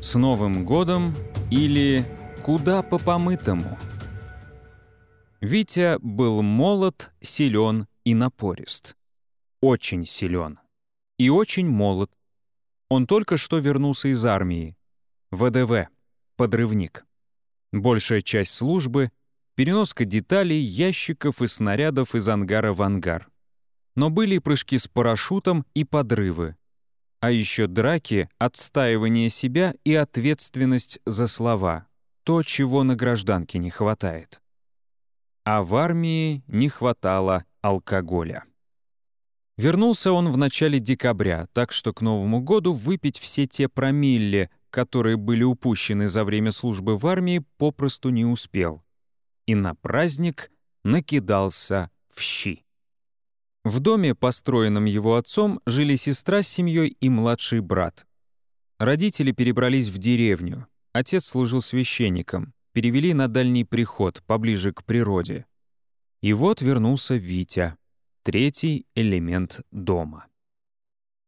С Новым годом или куда по помытому? Витя был молод, силен и напорист. Очень силен. И очень молод. Он только что вернулся из армии. ВДВ. Подрывник. Большая часть службы — переноска деталей, ящиков и снарядов из ангара в ангар. Но были прыжки с парашютом и подрывы. А еще драки, отстаивание себя и ответственность за слова. То, чего на гражданке не хватает. А в армии не хватало алкоголя. Вернулся он в начале декабря, так что к Новому году выпить все те промилле, которые были упущены за время службы в армии, попросту не успел. И на праздник накидался в щи. В доме, построенном его отцом, жили сестра с семьей и младший брат. Родители перебрались в деревню. Отец служил священником. Перевели на дальний приход, поближе к природе. И вот вернулся Витя, третий элемент дома.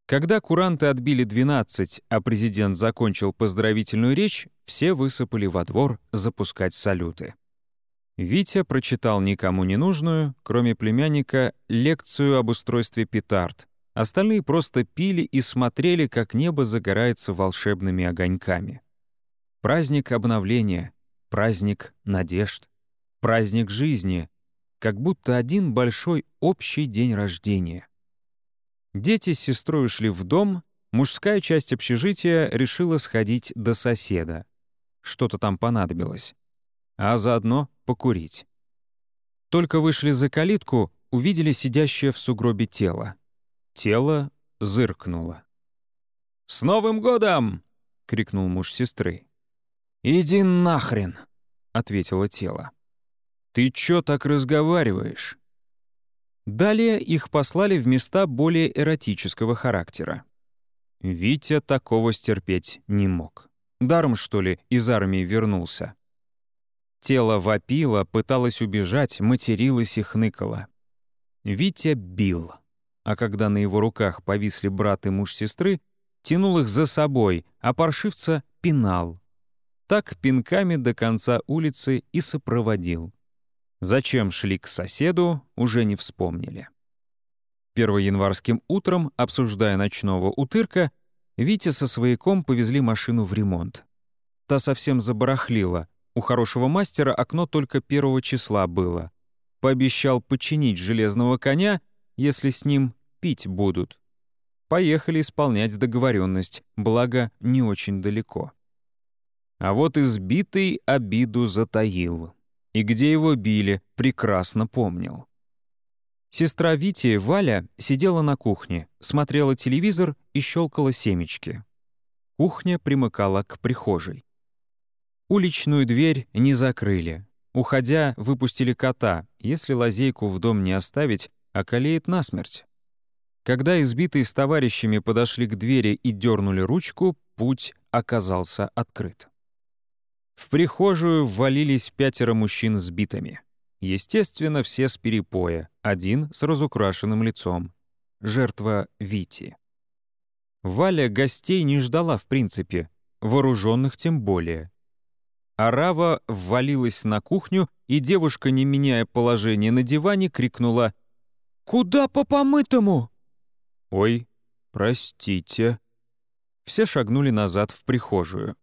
Когда куранты отбили 12, а президент закончил поздравительную речь, все высыпали во двор запускать салюты. Витя прочитал никому не нужную, кроме племянника, лекцию об устройстве петард. Остальные просто пили и смотрели, как небо загорается волшебными огоньками. Праздник обновления, праздник надежд, праздник жизни, как будто один большой общий день рождения. Дети с сестрой ушли в дом, мужская часть общежития решила сходить до соседа. Что-то там понадобилось а заодно покурить. Только вышли за калитку, увидели сидящее в сугробе тело. Тело зыркнуло. «С Новым годом!» — крикнул муж сестры. «Иди нахрен!» — ответило тело. «Ты чё так разговариваешь?» Далее их послали в места более эротического характера. Витя такого стерпеть не мог. Даром, что ли, из армии вернулся. Тело вопило, пыталось убежать, материлось и хныкало. Витя бил. А когда на его руках повисли брат и муж сестры, тянул их за собой, а паршивца пинал. Так пинками до конца улицы и сопроводил. Зачем шли к соседу, уже не вспомнили. Первоянварским утром, обсуждая ночного утырка, Витя со свояком повезли машину в ремонт. Та совсем забарахлила, у хорошего мастера окно только первого числа было. Пообещал починить железного коня, если с ним пить будут. Поехали исполнять договоренность, благо не очень далеко. А вот избитый обиду затаил. И где его били, прекрасно помнил. Сестра Вити, Валя, сидела на кухне, смотрела телевизор и щелкала семечки. Кухня примыкала к прихожей. Уличную дверь не закрыли. Уходя, выпустили кота. Если лазейку в дом не оставить, околеет насмерть. Когда избитые с товарищами подошли к двери и дернули ручку, путь оказался открыт. В прихожую ввалились пятеро мужчин с битами. Естественно, все с перепоя, один с разукрашенным лицом. Жертва Вити. Валя гостей не ждала в принципе, вооруженных тем более. Арава ввалилась на кухню, и девушка, не меняя положение на диване, крикнула «Куда по помытому?» «Ой, простите». Все шагнули назад в прихожую.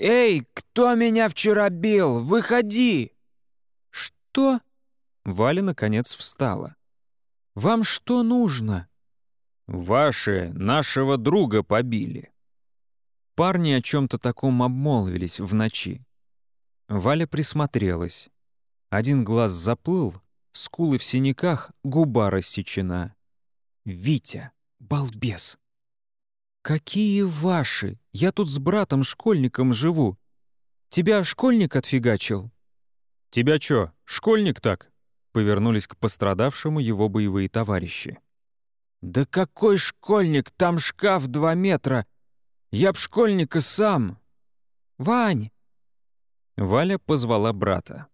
«Эй, кто меня вчера бил? Выходи!» «Что?» Валя, наконец, встала. «Вам что нужно?» «Ваши нашего друга побили». Парни о чем-то таком обмолвились в ночи. Валя присмотрелась. Один глаз заплыл, скулы в синяках, губа рассечена. «Витя, балбес!» «Какие ваши? Я тут с братом-школьником живу. Тебя школьник отфигачил?» «Тебя чё, школьник так?» Повернулись к пострадавшему его боевые товарищи. «Да какой школьник? Там шкаф два метра! Я б школьника сам!» «Вань, Валя позвала брата.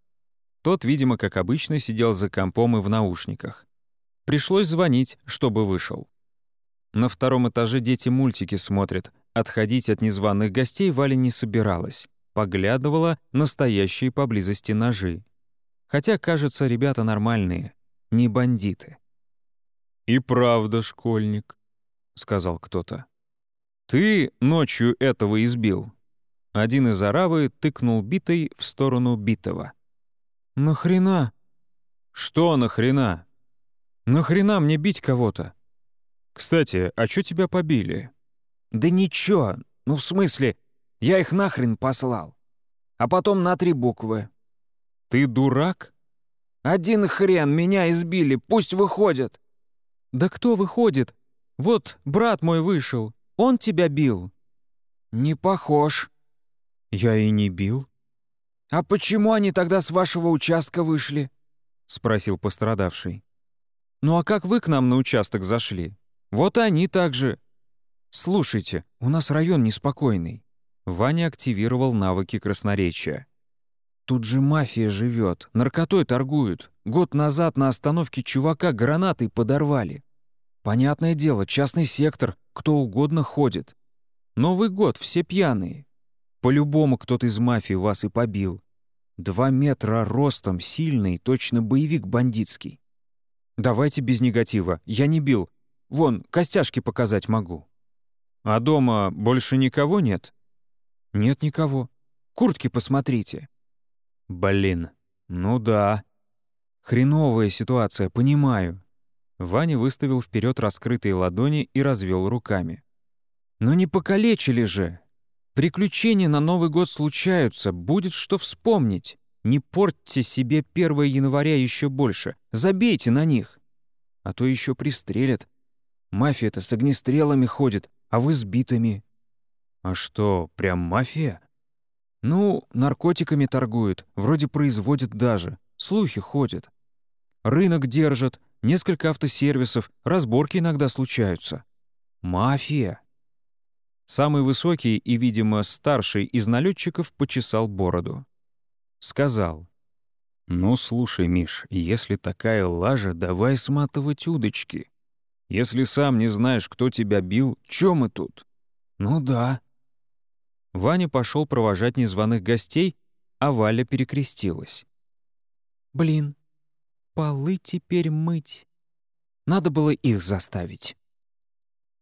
Тот, видимо, как обычно, сидел за компом и в наушниках. Пришлось звонить, чтобы вышел. На втором этаже дети мультики смотрят, Отходить от незваных гостей Валя не собиралась. Поглядывала на стоящие поблизости ножи. Хотя, кажется, ребята нормальные, не бандиты. «И правда, школьник», — сказал кто-то. «Ты ночью этого избил?» Один из аравы тыкнул битой в сторону битого. «Нахрена?» «Что нахрена?» «Нахрена мне бить кого-то?» «Кстати, а чё тебя побили?» «Да ничего. Ну, в смысле, я их нахрен послал. А потом на три буквы». «Ты дурак?» «Один хрен, меня избили, пусть выходят». «Да кто выходит? Вот брат мой вышел, он тебя бил». «Не похож». «Я и не бил». «А почему они тогда с вашего участка вышли?» — спросил пострадавший. «Ну а как вы к нам на участок зашли? Вот они также. Слушайте, у нас район неспокойный. Ваня активировал навыки красноречия. Тут же мафия живет, наркотой торгуют. Год назад на остановке чувака гранатой подорвали. Понятное дело, частный сектор, кто угодно ходит. Новый год, все пьяные. По-любому кто-то из мафии вас и побил. Два метра ростом, сильный, точно боевик бандитский. Давайте без негатива, я не бил, Вон, костяшки показать могу. А дома больше никого нет? Нет никого. Куртки посмотрите. Блин, ну да. Хреновая ситуация, понимаю. Ваня выставил вперед раскрытые ладони и развел руками. Но не покалечили же. Приключения на Новый год случаются, будет что вспомнить. Не портьте себе 1 января еще больше, забейте на них. А то еще пристрелят, Мафия-то с огнестрелами ходит, а вы с битами». «А что, прям мафия?» «Ну, наркотиками торгуют, вроде производят даже, слухи ходят. Рынок держат, несколько автосервисов, разборки иногда случаются. Мафия!» Самый высокий и, видимо, старший из налетчиков почесал бороду. Сказал. «Ну, слушай, Миш, если такая лажа, давай сматывать удочки. Если сам не знаешь, кто тебя бил, чё мы тут?» «Ну да». Ваня пошел провожать незваных гостей, а Валя перекрестилась. «Блин, полы теперь мыть. Надо было их заставить».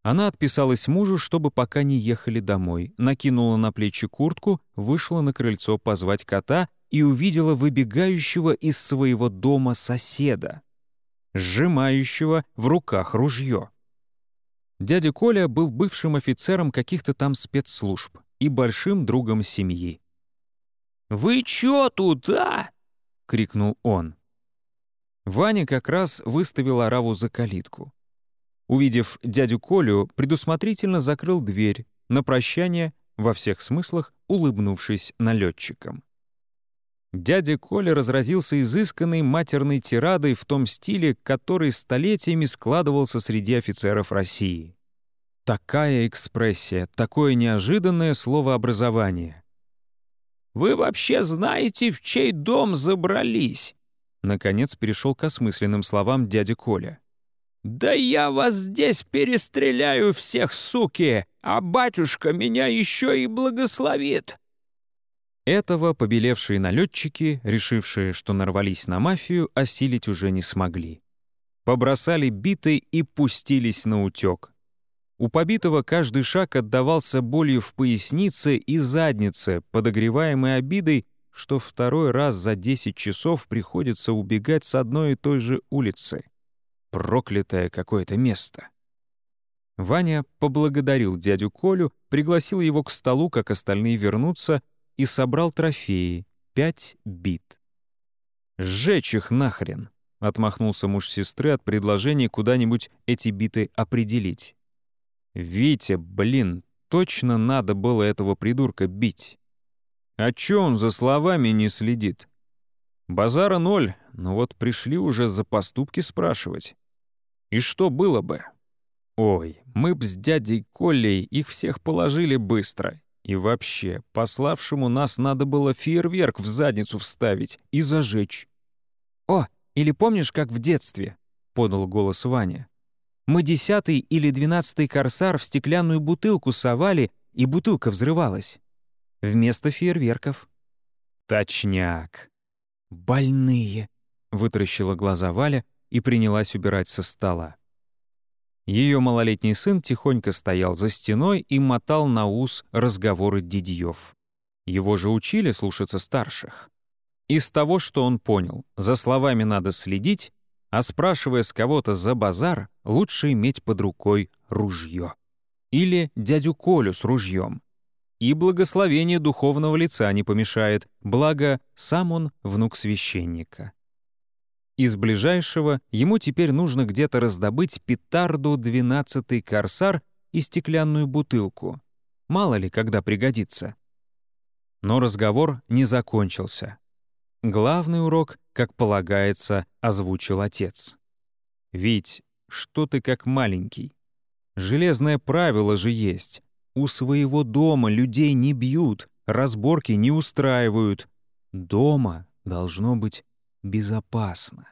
Она отписалась мужу, чтобы пока не ехали домой, накинула на плечи куртку, вышла на крыльцо позвать кота и увидела выбегающего из своего дома соседа сжимающего в руках ружье. Дядя Коля был бывшим офицером каких-то там спецслужб и большим другом семьи. «Вы чё тут, а?» — крикнул он. Ваня как раз выставил ораву за калитку. Увидев дядю Колю, предусмотрительно закрыл дверь, на прощание, во всех смыслах, улыбнувшись налетчикам. Дядя Коля разразился изысканной матерной тирадой в том стиле, который столетиями складывался среди офицеров России. Такая экспрессия, такое неожиданное словообразование. «Вы вообще знаете, в чей дом забрались?» Наконец перешел к осмысленным словам дядя Коля. «Да я вас здесь перестреляю всех, суки, а батюшка меня еще и благословит!» Этого побелевшие налетчики, решившие, что нарвались на мафию, осилить уже не смогли. Побросали биты и пустились на утек. У побитого каждый шаг отдавался болью в пояснице и заднице, подогреваемой обидой, что второй раз за 10 часов приходится убегать с одной и той же улицы. Проклятое какое-то место. Ваня поблагодарил дядю Колю, пригласил его к столу, как остальные вернуться, и собрал трофеи — пять бит. «Сжечь их нахрен!» — отмахнулся муж сестры от предложения куда-нибудь эти биты определить. «Витя, блин, точно надо было этого придурка бить. А чё он за словами не следит? Базара ноль, но вот пришли уже за поступки спрашивать. И что было бы? Ой, мы б с дядей Колей их всех положили быстро, и вообще, пославшему нас надо было фейерверк в задницу вставить и зажечь. «О, или помнишь, как в детстве?» — подал голос Ваня. «Мы десятый или двенадцатый корсар в стеклянную бутылку совали и бутылка взрывалась. Вместо фейерверков. Точняк. «Больные!» — вытаращила глаза Валя и принялась убирать со стола. Ее малолетний сын тихонько стоял за стеной и мотал на ус разговоры Дидьев. Его же учили слушаться старших. Из того, что он понял, за словами надо следить, а спрашивая с кого-то за базар, лучше иметь под рукой ружье. Или дядю Колю с ружьем. И благословение духовного лица не помешает, благо сам он внук священника. Из ближайшего ему теперь нужно где-то раздобыть петарду 12-й корсар и стеклянную бутылку. Мало ли, когда пригодится. Но разговор не закончился. Главный урок, как полагается, озвучил отец. «Ведь что ты как маленький? Железное правило же есть. У своего дома людей не бьют, разборки не устраивают. Дома должно быть безопасно».